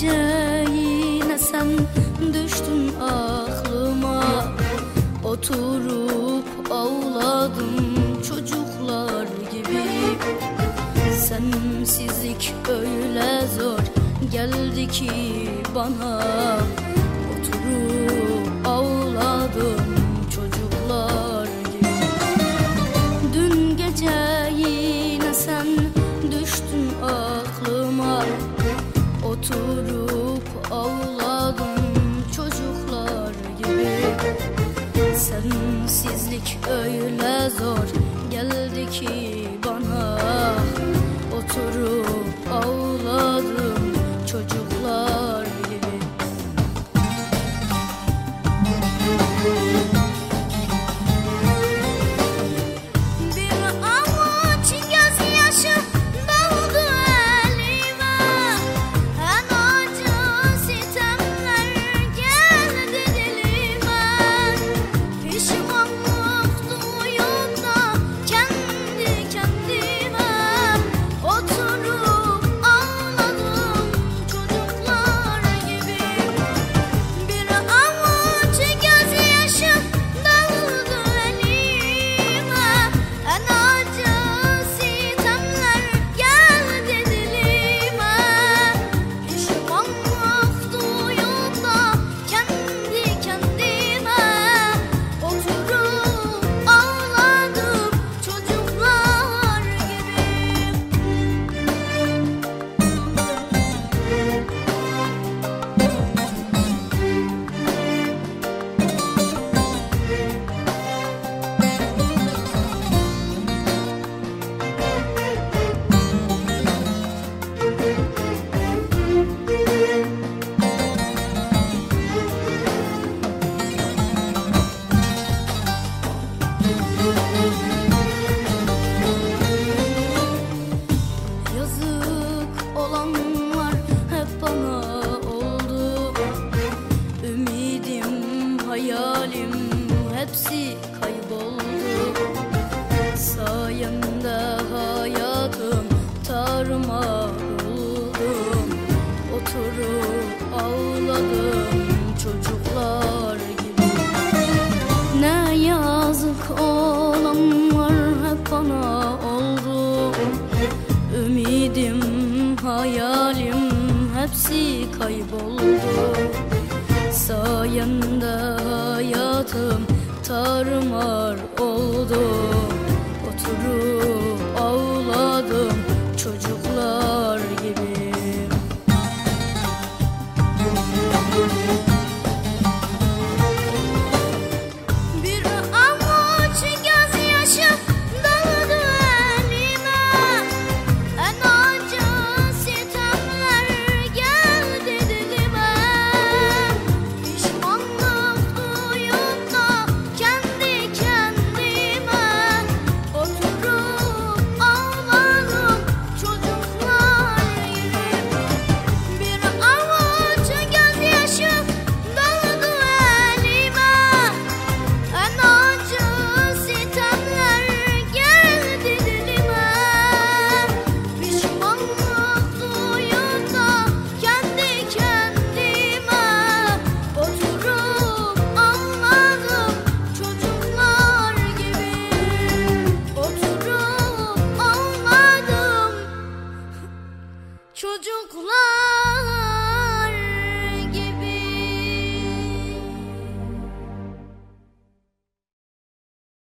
gece sen düştün aklıma. Oturup ağladım çocuklar gibi. Sensizlik öyle zor geldi ki bana. Oturup ağladım. Oturup ağladım çocuklar gibi. Sevimsizlik öyle zor çocuklar gibi. Ne yazık olanlar hep bana oldu. Ümidim, hayalim hepsi kayboldu. Sayende hayatım tarmar oldu. Oturup ağladım çocuk kulağım.